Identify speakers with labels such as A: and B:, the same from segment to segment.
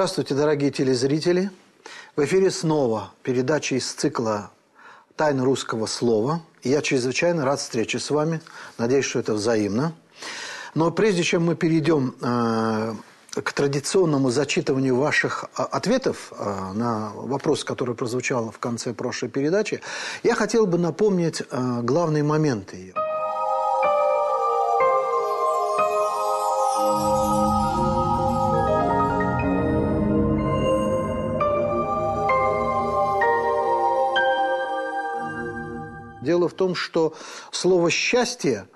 A: Здравствуйте, дорогие телезрители. В эфире снова передача из цикла «Тайны русского слова». я чрезвычайно рад встрече с вами. Надеюсь, что это взаимно. Но прежде чем мы перейдем э, к традиционному зачитыванию ваших э, ответов э, на вопрос, который прозвучал в конце прошлой передачи, я хотел бы напомнить главные моменты ее. В том, что слово «счастье»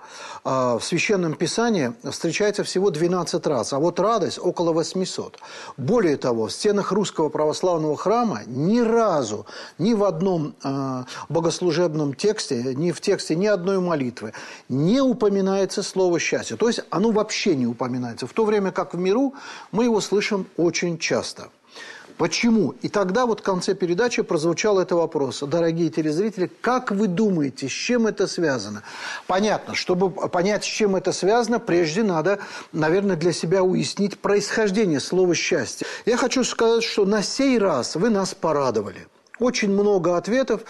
A: а, в Священном Писании встречается всего 12 раз, а вот радость около 800. Более того, в стенах русского православного храма ни разу, ни в одном а, богослужебном тексте, ни в тексте ни одной молитвы не упоминается слово «счастье». То есть оно вообще не упоминается, в то время как в миру мы его слышим очень часто. Почему? И тогда вот в конце передачи прозвучал этот вопрос. Дорогие телезрители, как вы думаете, с чем это связано? Понятно, чтобы понять, с чем это связано, прежде надо, наверное, для себя уяснить происхождение слова «счастье». Я хочу сказать, что на сей раз вы нас порадовали. Очень много ответов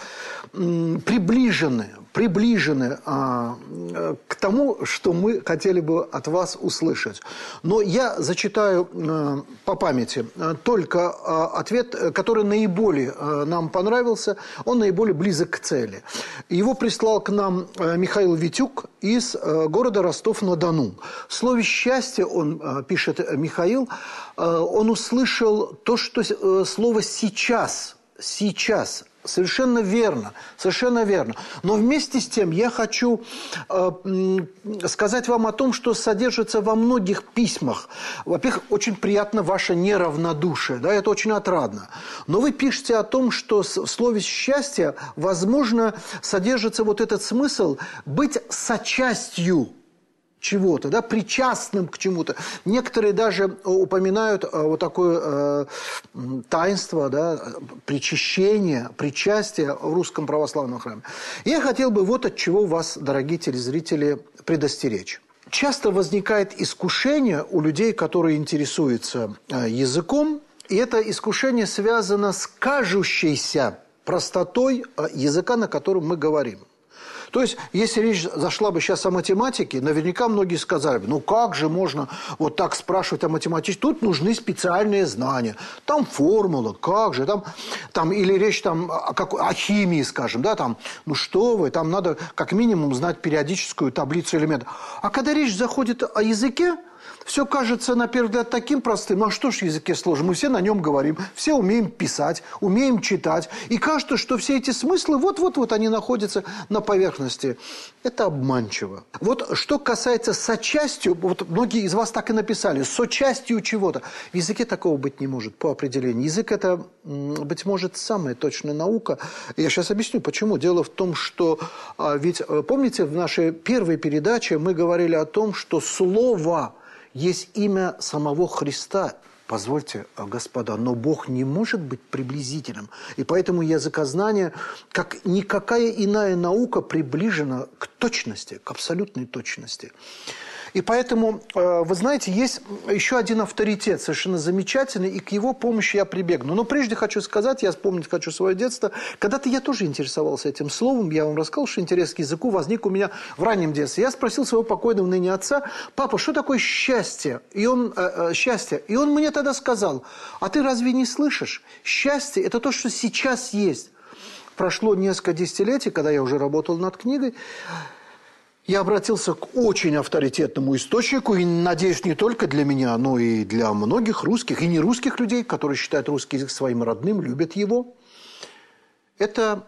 A: приближены, приближены а, к тому, что мы хотели бы от вас услышать. Но я зачитаю а, по памяти только а, ответ, который наиболее а, нам понравился, он наиболее близок к цели. Его прислал к нам Михаил Витюк из а, города Ростов-на-Дону. В слове «счастье», он а, пишет Михаил, а, он услышал то, что а, слово «сейчас» сейчас. Совершенно верно, совершенно верно. Но вместе с тем я хочу э, сказать вам о том, что содержится во многих письмах. Во-первых, очень приятно ваше неравнодушие, да, это очень отрадно. Но вы пишете о том, что в слове «счастье» возможно содержится вот этот смысл быть сочастью чего-то, да, причастным к чему-то. Некоторые даже упоминают э, вот такое э, таинство, да, причащение, причастие в русском православном храме. Я хотел бы вот от чего вас, дорогие телезрители, предостеречь. Часто возникает искушение у людей, которые интересуются э, языком, и это искушение связано с кажущейся простотой э, языка, на котором мы говорим. То есть, если речь зашла бы сейчас о математике, наверняка многие сказали бы, ну как же можно вот так спрашивать о математике? Тут нужны специальные знания. Там формула, как же, там, там или речь там о, как, о химии, скажем, да, там, ну что вы, там надо как минимум знать периодическую таблицу элементов. А когда речь заходит о языке, все кажется, на первый взгляд, таким простым. Ну, а что ж в языке сложно? Мы все на нем говорим. Все умеем писать, умеем читать. И кажется, что все эти смыслы, вот-вот-вот они находятся на поверхности. Это обманчиво. Вот что касается сочастью, вот многие из вас так и написали, сочастью чего-то. В языке такого быть не может по определению. Язык – это, быть может, самая точная наука. Я сейчас объясню, почему. Дело в том, что а, ведь, э, помните, в нашей первой передаче мы говорили о том, что слово – есть имя самого Христа. Позвольте, господа, но Бог не может быть приблизительным. И поэтому языкознание, как никакая иная наука, приближена к точности, к абсолютной точности. И поэтому, э, вы знаете, есть еще один авторитет, совершенно замечательный, и к его помощи я прибегну. Но прежде хочу сказать, я вспомнить хочу свое детство. Когда-то я тоже интересовался этим словом, я вам рассказал, что интерес к языку возник у меня в раннем детстве. Я спросил своего покойного ныне отца, папа, что такое счастье? И он, э, э, счастье. И он мне тогда сказал, а ты разве не слышишь? Счастье – это то, что сейчас есть. Прошло несколько десятилетий, когда я уже работал над книгой, я обратился к очень авторитетному источнику, и, надеюсь, не только для меня, но и для многих русских, и не русских людей, которые считают русский язык своим родным, любят его. Это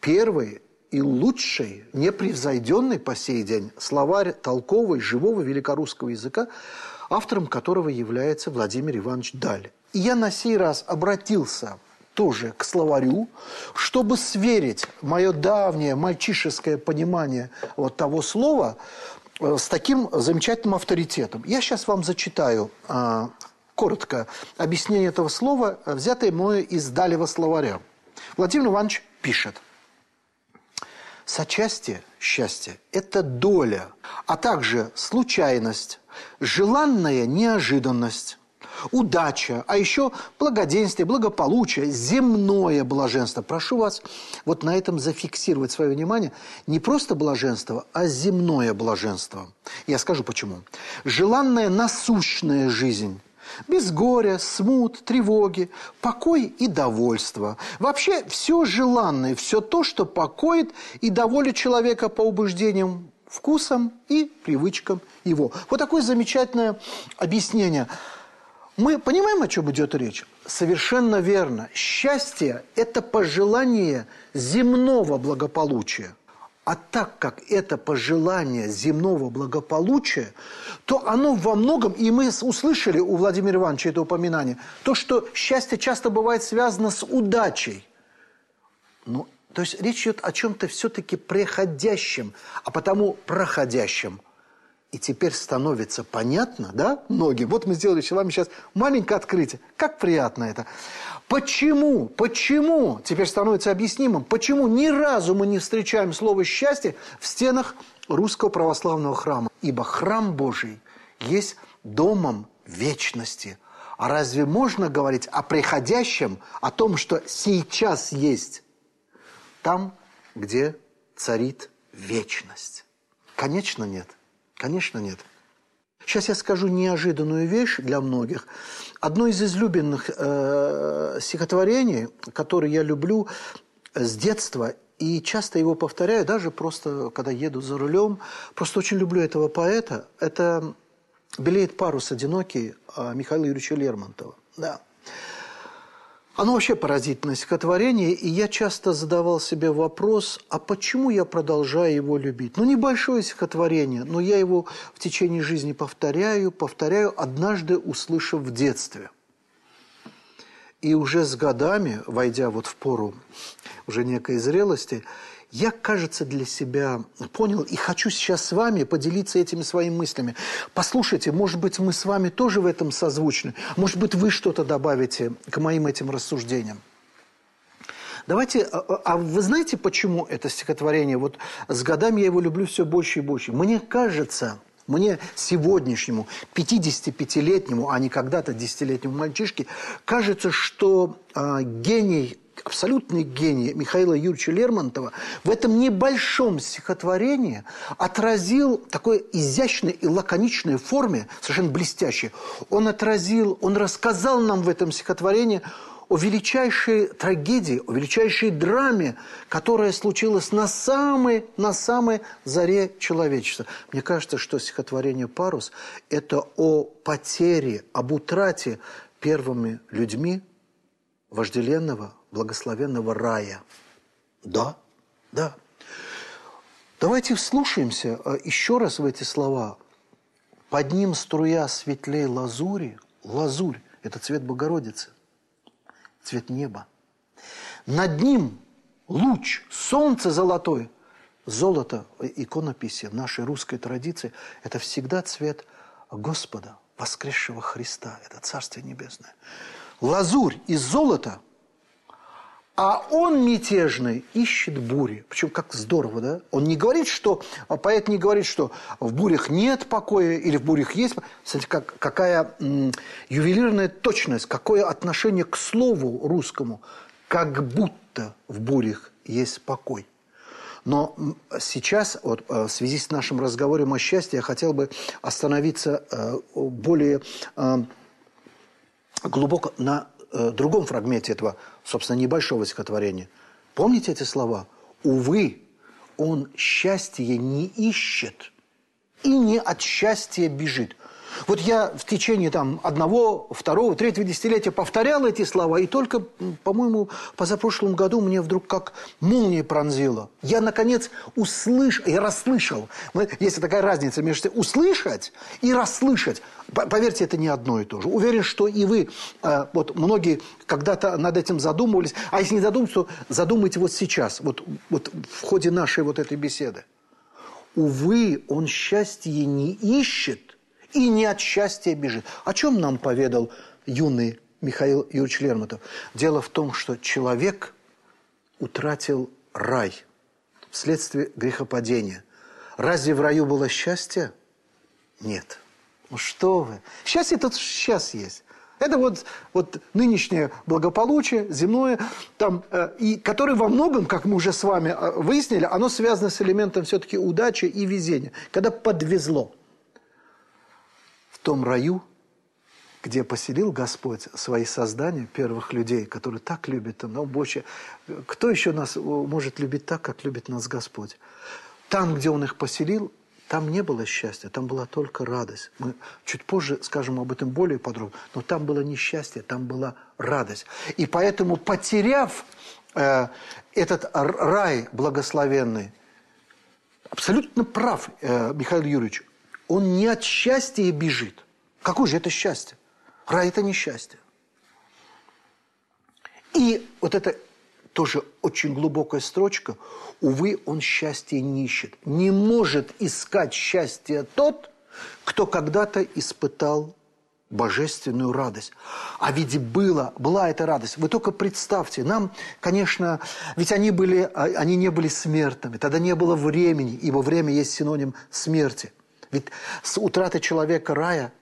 A: первый и лучший, непревзойденный по сей день словарь толковый, живого великорусского языка, автором которого является Владимир Иванович Даль. И я на сей раз обратился тоже к словарю, чтобы сверить мое давнее мальчишеское понимание вот того слова э, с таким замечательным авторитетом. Я сейчас вам зачитаю а, коротко объяснение этого слова, взятое мною из Далева словаря. Владимир Иванович пишет. Сочастие, счастье – это доля, а также случайность, желанная неожиданность, удача, а еще благоденствие, благополучие, земное блаженство. Прошу вас вот на этом зафиксировать свое внимание. Не просто блаженство, а земное блаженство. Я скажу почему. Желанная насущная жизнь без горя, смут, тревоги, покой и довольство. Вообще все желанное, все то, что покоит и доволит человека по убеждениям, вкусам и привычкам его. Вот такое замечательное объяснение. Мы понимаем, о чем идет речь? Совершенно верно. Счастье – это пожелание земного благополучия. А так как это пожелание земного благополучия, то оно во многом, и мы услышали у Владимира Ивановича это упоминание, то, что счастье часто бывает связано с удачей. Ну, то есть речь идет о чем-то все-таки преходящем, а потому проходящем. И теперь становится понятно, да, многим. Вот мы сделали с вами сейчас маленькое открытие. Как приятно это. Почему, почему, теперь становится объяснимым, почему ни разу мы не встречаем слово «счастье» в стенах русского православного храма? Ибо храм Божий есть домом вечности. А разве можно говорить о приходящем, о том, что сейчас есть, там, где царит вечность? Конечно, нет. Конечно, нет. Сейчас я скажу неожиданную вещь для многих. Одно из излюбленных э, стихотворений, которое я люблю с детства, и часто его повторяю, даже просто когда еду за рулем. Просто очень люблю этого поэта. Это «Белеет парус одинокий» Михаила Юрьевича Лермонтова. Да. Оно вообще поразительное стихотворение, и я часто задавал себе вопрос, а почему я продолжаю его любить? Ну, небольшое стихотворение, но я его в течение жизни повторяю, повторяю, однажды услышав в детстве. И уже с годами, войдя вот в пору уже некой зрелости, я, кажется, для себя понял и хочу сейчас с вами поделиться этими своими мыслями. Послушайте, может быть, мы с вами тоже в этом созвучны. Может быть, вы что-то добавите к моим этим рассуждениям. Давайте, а, а, а вы знаете, почему это стихотворение? Вот с годами я его люблю все больше и больше. Мне кажется, мне сегодняшнему 55-летнему, а не когда-то 10-летнему мальчишке, кажется, что э, гений абсолютный гений Михаила Юрьевича Лермонтова в этом небольшом стихотворении отразил такой изящной и лаконичной форме, совершенно блестящей. Он отразил, он рассказал нам в этом стихотворении о величайшей трагедии, о величайшей драме, которая случилась на самой, на самой заре человечества. Мне кажется, что стихотворение «Парус» – это о потере, об утрате первыми людьми вожделенного, благословенного рая. Да, да. Давайте вслушаемся э, еще раз в эти слова. Под ним струя светлей лазури. Лазурь – это цвет Богородицы, цвет неба. Над ним луч, солнце золотое. Золото, иконописи нашей русской традиции – это всегда цвет Господа, воскресшего Христа. Это Царствие Небесное. Лазурь из золота – а он мятежный ищет бури. Причем как здорово, да? Он не говорит, что, а поэт не говорит, что в бурях нет покоя или в бурях есть. Смотрите, как, какая м, ювелирная точность, какое отношение к слову русскому. Как будто в бурях есть покой. Но сейчас, вот, э, в связи с нашим разговором о счастье, я хотел бы остановиться э, более э, глубоко на э, другом фрагменте этого, собственно, небольшого стихотворения. Помните эти слова? «Увы, он счастье не ищет и не от счастья бежит». Вот я в течение там одного, второго, третьего десятилетия повторял эти слова, и только, по-моему, позапрошлом году мне вдруг как молния пронзила. Я, наконец, услышал, и расслышал. Есть такая разница между услышать и расслышать. Поверьте, это не одно и то же. Уверен, что и вы, э, вот многие когда-то над этим задумывались, а если не задумывались, то задумайте вот сейчас, вот, вот в ходе нашей вот этой беседы. Увы, он счастье не ищет, и не от счастья бежит. О чем нам поведал юный Михаил Юрьевич Лермонтов? Дело в том, что человек утратил рай вследствие грехопадения. Разве в раю было счастье? Нет. Ну что вы. Счастье тут сейчас есть. Это вот, вот нынешнее благополучие земное, там, э, и которое во многом, как мы уже с вами э, выяснили, оно связано с элементом все-таки удачи и везения. Когда подвезло. В том раю, где поселил Господь свои создания, первых людей, которые так любят, но больше, кто еще нас может любить так, как любит нас Господь? Там, где Он их поселил, там не было счастья, там была только радость. Мы чуть позже скажем об этом более подробно. Но там было не счастье, там была радость. И поэтому, потеряв э, этот рай благословенный, абсолютно прав э, Михаил Юрьевич, он не от счастья бежит. Какое же это счастье? Рай – это не счастье. И вот это тоже очень глубокая строчка. Увы, он счастье не ищет. Не может искать счастье тот, кто когда-то испытал божественную радость. А ведь была, была эта радость. Вы только представьте, нам, конечно, ведь они, были, а, они не были смертными, тогда не было времени, ибо время есть синоним смерти. Ведь с утраты человека рая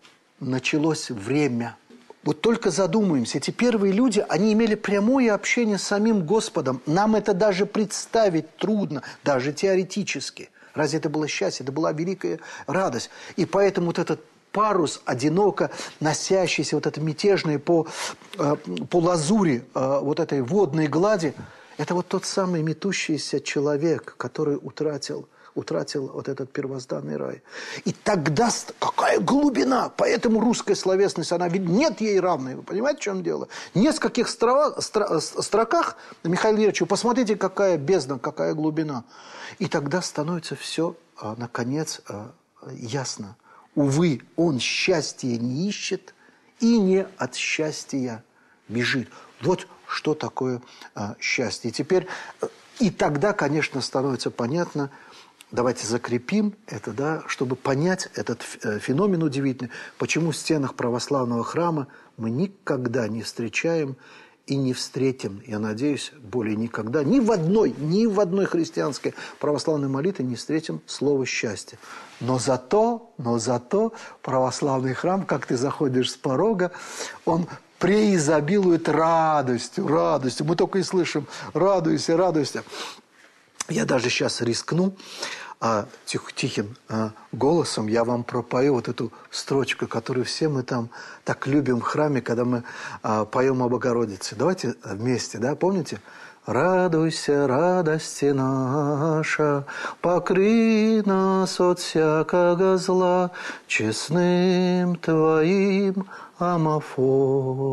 A: началось время – вот только задумаемся, эти первые люди, они имели прямое общение с самим Господом. Нам это даже представить трудно, даже теоретически. Разве это было счастье? Это была великая радость. И поэтому вот этот парус, одиноко носящийся, вот это мятежное по, э, по лазури э, вот этой водной глади, это вот тот самый метущийся человек, который утратил утратил вот этот первозданный рай. И тогда какая глубина! Поэтому русская словесность, она ведь нет ей равной. Вы понимаете, в чем дело? В нескольких стро, стро, строках, Михаил Ильич, посмотрите, какая бездна, какая глубина. И тогда становится все, а, наконец, а, ясно. Увы, он счастья не ищет и не от счастья бежит. Вот что такое а, счастье. И теперь, э, и тогда, конечно, становится понятно, давайте закрепим это, да, чтобы понять этот э, феномен удивительный, почему в стенах православного храма мы никогда не встречаем и не встретим, я надеюсь, более никогда, ни в одной, ни в одной христианской православной молитве не встретим слово «счастье». Но зато, но зато православный храм, как ты заходишь с порога, он преизобилует радостью, радостью. Мы только и слышим «радуйся, радуйся». Я даже сейчас рискну а, тих, тихим а, голосом я вам пропою вот эту строчку, которую все мы там так любим в храме, когда мы а, поем об Богородице. Давайте вместе, да, помните? Радуйся, радости наша, покры нас от всякого зла честным Твоим амофором.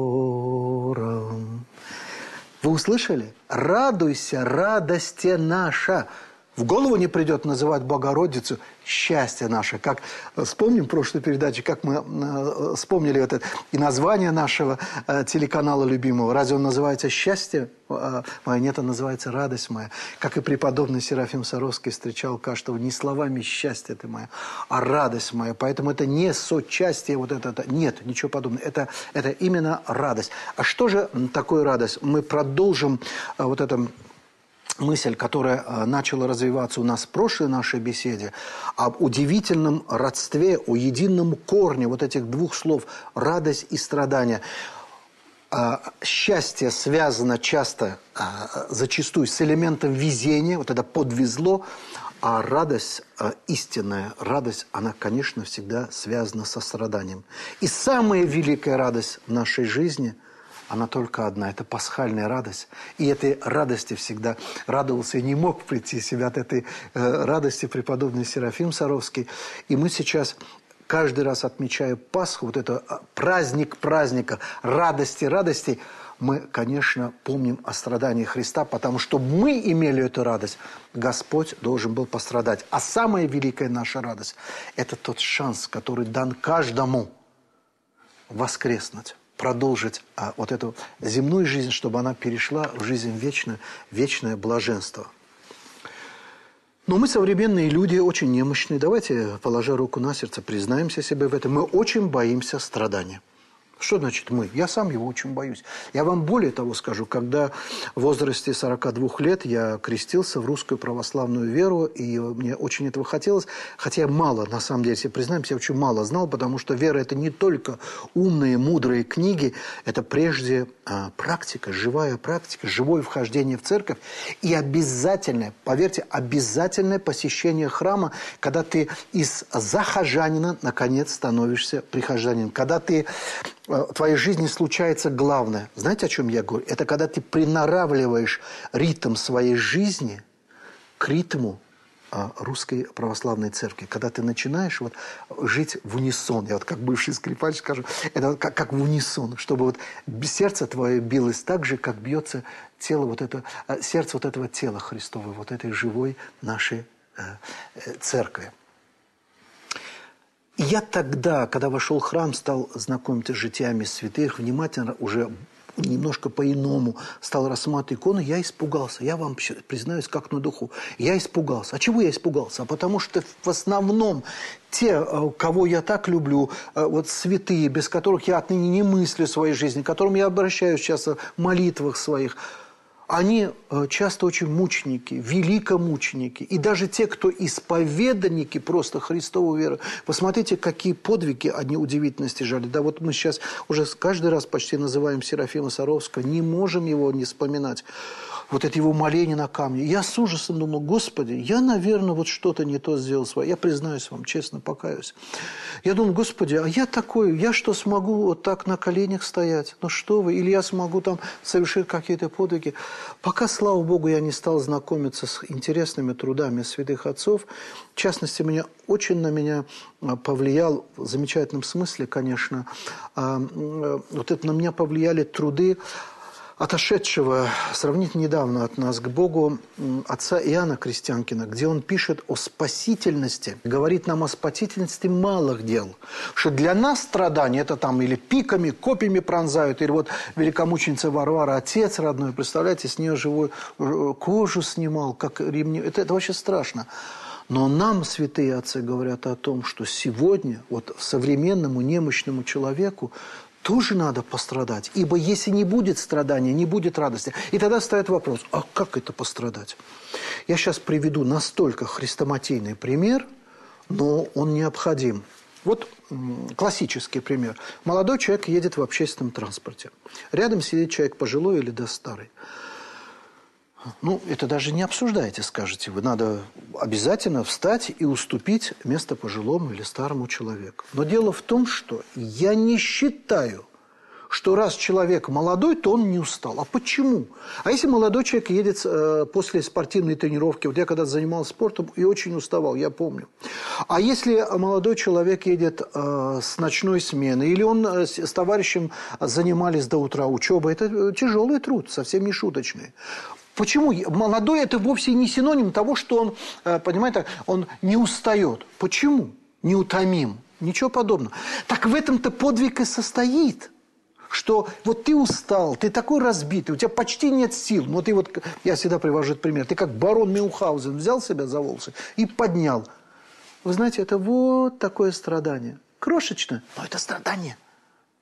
A: Вы услышали? Радуйся, радости наша. В голову не придет называть Богородицу счастье наше. Как э, вспомним прошлой передаче, как мы э, вспомнили это и название нашего э, телеканала любимого. Разве он называется «Счастье мое»? Нет, он называется «Радость моя». Как и преподобный Серафим Саровский встречал каждого не словами «счастье ты моя», а «радость моя». Поэтому это не сочастие вот это. это. Нет, ничего подобного. Это, это именно радость. А что же такое радость? Мы продолжим вот это мысль, которая э, начала развиваться у нас в прошлой нашей беседе, об удивительном родстве, о едином корне вот этих двух слов «радость» и «страдание». А, счастье связано часто, а, зачастую с элементом везения, вот это подвезло, а радость, а, истинная радость, она, конечно, всегда связана со страданием. И самая великая радость в нашей жизни – она только одна. Это пасхальная радость. И этой радости всегда радовался и не мог прийти себя от этой э, радости преподобный Серафим Саровский. И мы сейчас каждый раз отмечая Пасху, вот это а, праздник праздника, радости, радости, мы, конечно, помним о страдании Христа, потому что мы имели эту радость, Господь должен был пострадать. А самая великая наша радость – это тот шанс, который дан каждому воскреснуть продолжить а, вот эту земную жизнь, чтобы она перешла в жизнь вечную, вечное блаженство. Но мы современные люди, очень немощные. Давайте, положа руку на сердце, признаемся себе в этом. Мы очень боимся страдания. Что значит мы? Я сам его очень боюсь. Я вам более того скажу, когда в возрасте 42 лет я крестился в русскую православную веру, и мне очень этого хотелось, хотя я мало, на самом деле, если признаемся, я очень мало знал, потому что вера – это не только умные, мудрые книги, это прежде а, практика, живая практика, живое вхождение в церковь и обязательное, поверьте, обязательное посещение храма, когда ты из захожанина, наконец, становишься прихожанином, когда ты в твоей жизни случается главное. Знаете, о чем я говорю? Это когда ты приноравливаешь ритм своей жизни к ритму а, русской православной церкви. Когда ты начинаешь вот жить в унисон, я вот как бывший скрипач скажу, это вот как, как в унисон, чтобы вот сердце твое билось так же, как бьется тело вот это, э, сердце вот этого тела Христова, вот этой живой нашей э, церкви. Я тогда, когда вошел в храм, стал знакомиться с житиями святых, внимательно уже немножко по-иному стал рассматривать иконы, я испугался. Я вам признаюсь, как на духу. Я испугался. А чего я испугался? А потому что в основном те, э, кого я так люблю, э, вот святые, без которых я отныне не мыслю своей жизни, к которым я обращаюсь сейчас в молитвах своих – они э, часто очень мученики, великомученики. И даже те, кто исповеданники просто Христову веры. Посмотрите, какие подвиги они удивительно стяжали. Да вот мы сейчас уже каждый раз почти называем Серафима Саровского, не можем его не вспоминать вот это его моление на камне. Я с ужасом думал, Господи, я, наверное, вот что-то не то сделал свое. Я признаюсь вам, честно, покаюсь. Я думал, Господи, а я такой, я что, смогу вот так на коленях стоять? Ну что вы? Или я смогу там совершить какие-то подвиги? Пока, слава Богу, я не стал знакомиться с интересными трудами святых отцов, в частности, меня очень на меня а, повлиял, в замечательном смысле, конечно, а, вот это на меня повлияли труды отошедшего сравнительно недавно от нас к Богу отца Иоанна Крестьянкина, где он пишет о спасительности, говорит нам о спасительности малых дел, что для нас страдания это там или пиками, копьями пронзают, или вот великомученица Варвара, отец родной, представляете, с нее живую э, кожу снимал, как ремни, это, это вообще страшно. Но нам святые отцы говорят о том, что сегодня вот современному немощному человеку тоже надо пострадать. Ибо если не будет страдания, не будет радости. И тогда стоит вопрос, а как это пострадать? Я сейчас приведу настолько хрестоматийный пример, но он необходим. Вот классический пример. Молодой человек едет в общественном транспорте. Рядом сидит человек пожилой или да старый. Ну, это даже не обсуждаете, скажете вы. Надо обязательно встать и уступить место пожилому или старому человеку. Но дело в том, что я не считаю, что раз человек молодой, то он не устал. А почему? А если молодой человек едет э, после спортивной тренировки, вот я когда занимался спортом и очень уставал, я помню. А если молодой человек едет э, с ночной смены, или он э, с, с товарищем занимались до утра учебой, это э, тяжелый труд, совсем не шуточный. Почему? Молодой – это вовсе не синоним того, что он, э, понимаете, он не устает. Почему? Неутомим. Ничего подобного. Так в этом-то подвиг и состоит что вот ты устал, ты такой разбитый, у тебя почти нет сил. Но ты вот, я всегда привожу этот пример, ты как барон Мюнхгаузен взял себя за волосы и поднял. Вы знаете, это вот такое страдание. Крошечное, но это страдание.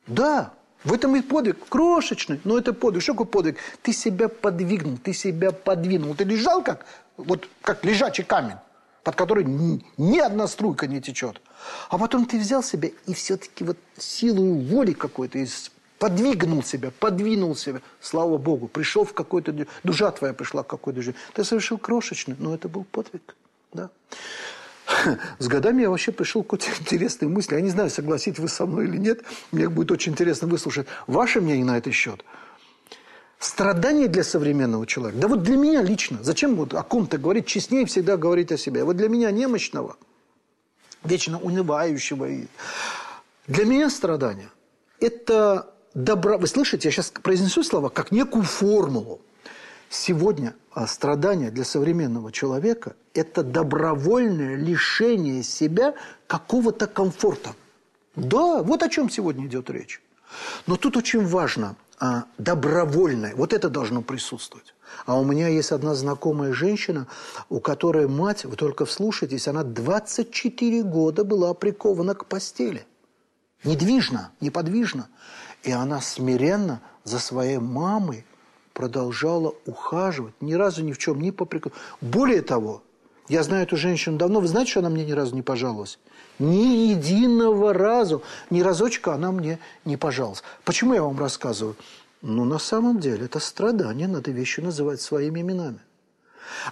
A: Да, в этом и подвиг крошечный, но это подвиг. Что такое подвиг? Ты себя подвигнул, ты себя подвинул. Ты лежал как, вот, как лежачий камень, под который ни, ни одна струйка не течет. А потом ты взял себя и все-таки вот силу воли какой-то подвигнул себя, подвинул себя. Слава Богу, пришел в какой-то... Душа твоя пришла в какой-то жизнь. Ты совершил крошечный, но это был подвиг. Да? С годами я вообще пришел к какой-то интересной мысли. Я не знаю, согласитесь вы со мной или нет. Мне будет очень интересно выслушать ваше мнение на этот счет. Страдание для современного человека. Да вот для меня лично. Зачем вот о ком-то говорить? Честнее всегда говорить о себе. Вот для меня немощного, вечно унывающего. Для меня страдание – это добро... Вы слышите, я сейчас произнесу слова как некую формулу. Сегодня а, страдание для современного человека – это добровольное лишение себя какого-то комфорта. Да, вот о чем сегодня идет речь. Но тут очень важно а, добровольное. Вот это должно присутствовать. А у меня есть одна знакомая женщина, у которой мать, вы только вслушайтесь, она 24 года была прикована к постели. недвижно, неподвижно. И она смиренно за своей мамой продолжала ухаживать, ни разу ни в чем не попрекнула. Более того, я знаю эту женщину давно. Вы знаете, что она мне ни разу не пожаловалась? Ни единого разу, ни разочка она мне не пожаловалась. Почему я вам рассказываю? Ну, на самом деле, это страдание, надо вещи называть своими именами.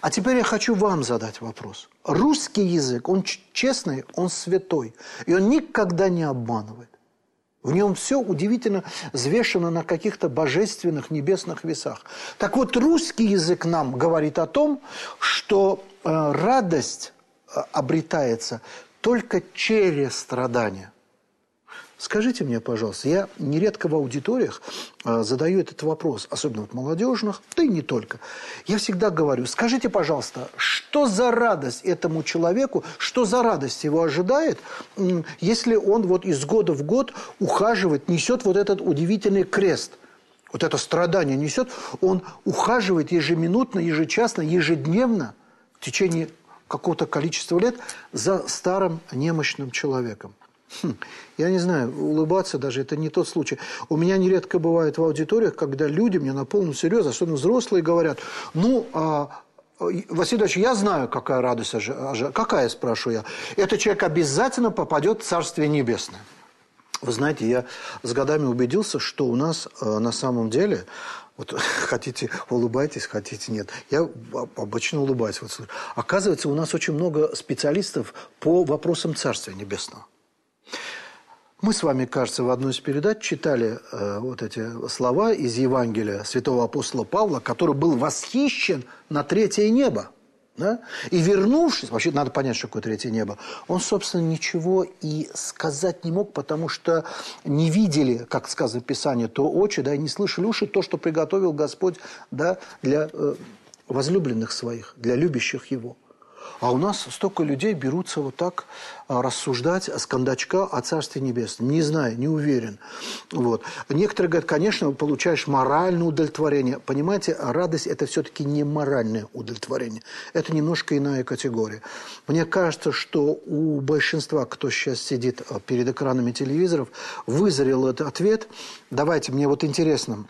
A: А теперь я хочу вам задать вопрос. Русский язык, он честный, он святой, и он никогда не обманывает. В нем все удивительно взвешено на каких-то божественных небесных весах. Так вот, русский язык нам говорит о том, что э, радость э, обретается только через страдания – Скажите мне, пожалуйста, я нередко в аудиториях э, задаю этот вопрос, особенно в молодежных, да и не только. Я всегда говорю, скажите, пожалуйста, что за радость этому человеку, что за радость его ожидает, если он вот из года в год ухаживает, несет вот этот удивительный крест – вот это страдание несет, он ухаживает ежеминутно, ежечасно, ежедневно в течение какого-то количества лет за старым немощным человеком. Хм, я не знаю, улыбаться даже это не тот случай. У меня нередко бывает в аудиториях, когда люди мне на полном серьезе, особенно взрослые, говорят, ну, а, Василий Ильич, я знаю, какая радость, какая, спрашиваю я. Этот человек обязательно попадет в Царствие Небесное. Вы знаете, я с годами убедился, что у нас э, на самом деле, вот хотите улыбайтесь, хотите нет, я обычно улыбаюсь. Вот, оказывается, у нас очень много специалистов по вопросам Царствия Небесного. Мы с вами, кажется, в одной из передач читали э, вот эти слова из Евангелия святого апостола Павла, который был восхищен на третье небо. Да? И вернувшись, вообще надо понять, что такое третье небо, он, собственно, ничего и сказать не мог, потому что не видели, как сказано в Писании, то очи, да, и не слышали уши то, что приготовил Господь да, для э, возлюбленных своих, для любящих Его. А у нас столько людей берутся вот так а, рассуждать с кондачка о Царстве Небесном. Не знаю, не уверен. Вот. Некоторые говорят, конечно, получаешь моральное удовлетворение. Понимаете, радость – это все-таки не моральное удовлетворение. Это немножко иная категория. Мне кажется, что у большинства, кто сейчас сидит а, перед экранами телевизоров, вызрел этот ответ. Давайте, мне вот интересно,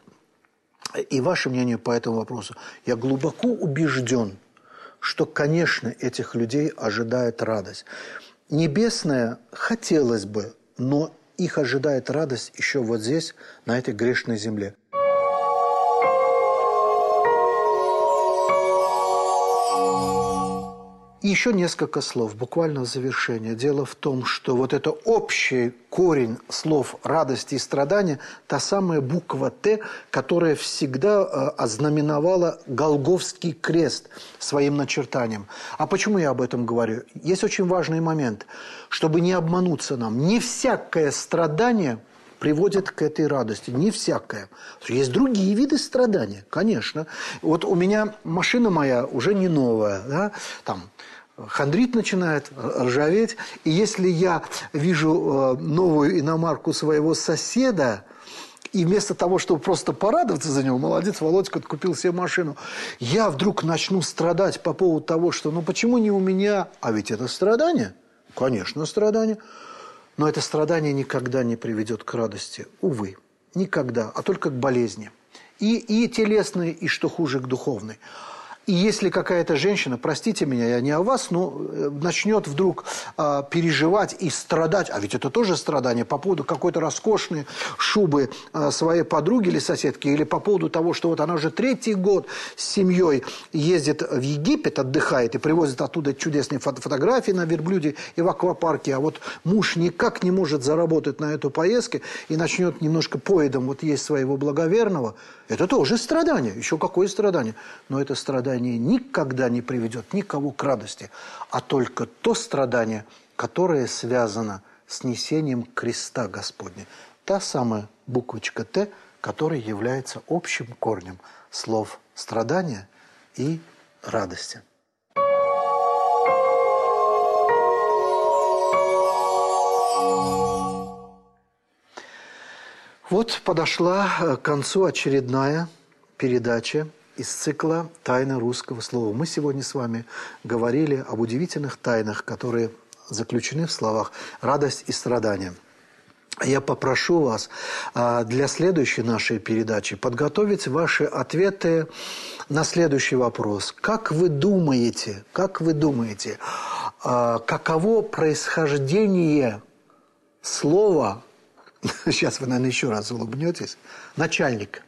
A: и ваше мнение по этому вопросу. Я глубоко убежден – что, конечно, этих людей ожидает радость. Небесная хотелось бы, но их ожидает радость еще вот здесь, на этой грешной земле. Еще несколько слов, буквально в завершение. Дело в том, что вот это общий корень слов радости и страдания, та самая буква «Т», которая всегда э, ознаменовала Голговский крест своим начертанием. А почему я об этом говорю? Есть очень важный момент, чтобы не обмануться нам. Не всякое страдание приводит к этой радости. Не всякое. Есть другие виды страдания, конечно. Вот у меня машина моя уже не новая, да, там хандрит начинает, ржаветь. И если я вижу э, новую иномарку своего соседа, и вместо того, чтобы просто порадоваться за него, молодец, Володька купил себе машину, я вдруг начну страдать по поводу того, что ну почему не у меня, а ведь это страдание, конечно, страдание, но это страдание никогда не приведет к радости, увы, никогда, а только к болезни. И, и телесной, и, что хуже, к духовной. И если какая-то женщина, простите меня, я не о вас, но э, начнет вдруг э, переживать и страдать, а ведь это тоже страдание, по поводу какой-то роскошной шубы э, своей подруги или соседки, или по поводу того, что вот она уже третий год с семьей ездит в Египет, отдыхает и привозит оттуда чудесные фото фотографии на верблюде и в аквапарке, а вот муж никак не может заработать на эту поездку и начнет немножко поедом вот есть своего благоверного, это тоже страдание, еще какое страдание, но это страдание страдание никогда не приведет никого к радости, а только то страдание, которое связано с несением креста Господня. Та самая буквочка «Т», которая является общим корнем слов страдания и радости. Вот подошла к концу очередная передача из цикла «Тайна русского слова». Мы сегодня с вами говорили об удивительных тайнах, которые заключены в словах «радость и страдание». я попрошу вас а, для следующей нашей передачи подготовить ваши ответы на следующий вопрос. Как вы думаете, как вы думаете, а, каково происхождение слова, сейчас вы, наверное, еще раз улыбнетесь, начальник?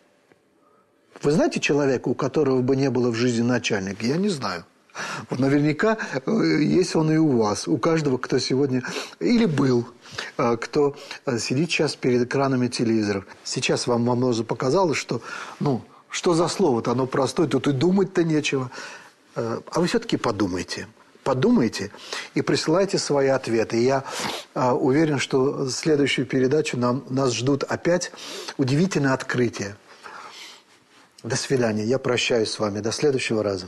A: Вы знаете человека, у которого бы не было в жизни начальника? Я не знаю. Наверняка э, есть он и у вас, у каждого, кто сегодня или был, э, кто э, сидит сейчас перед экранами телевизоров. Сейчас вам Мамоза показалось, что, ну, что за слово-то, оно простое, тут и думать-то нечего. А вы все-таки подумайте. Подумайте и присылайте свои ответы. Я уверен, что следующую передачу нам, нас ждут опять удивительные открытия. До свидания. Я прощаюсь с вами. До следующего раза.